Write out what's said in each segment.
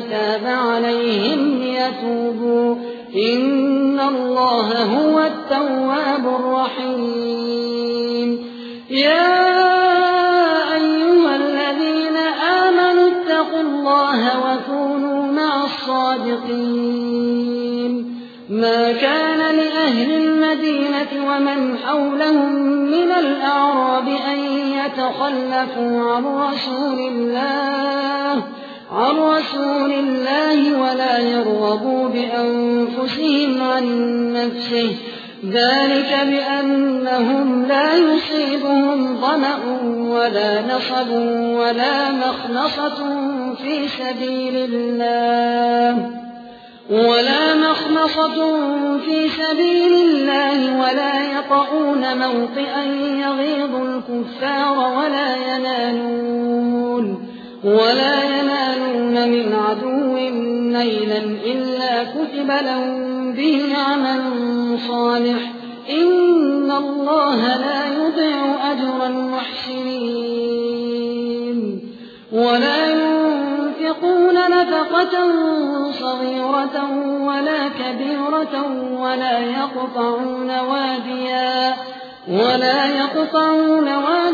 تاب عليهم ليتوبوا. إن الله هو التواب الرحيم. يا أيها الذين آمنوا اتقوا الله وكونوا مع الصادقين. ما كان لأهل المدينة ومن حولهم من الأعراب أن يتخلفوا عن رسول الله عن رسول الله ولا يرغبوا بأنفسهم عن نفسه. ذلك بأنهم لا يصيبهم ظمأ ولا نصب ولا مخنصة في سبيل الله. ولا مخنصة في سبيل الله ولا يطعون موطئا يغيظ الكفار ولا ينالون. ولا ينالون من عدو نيلا إلا كتب لهم به عمل صالح. إن الله لا يضيع أجر المحسنين. ولا ينفقون نفقة صغيرة ولا كبيرة ولا يقطعون واديا ولا يقطعون واديا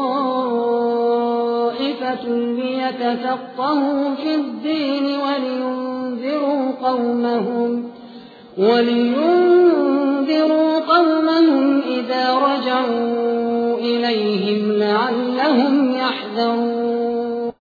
ليتفقهوا في الدين ولينذروا قومهم ولينذروا قومهم إذا رجعوا إليهم لعلهم يحذرون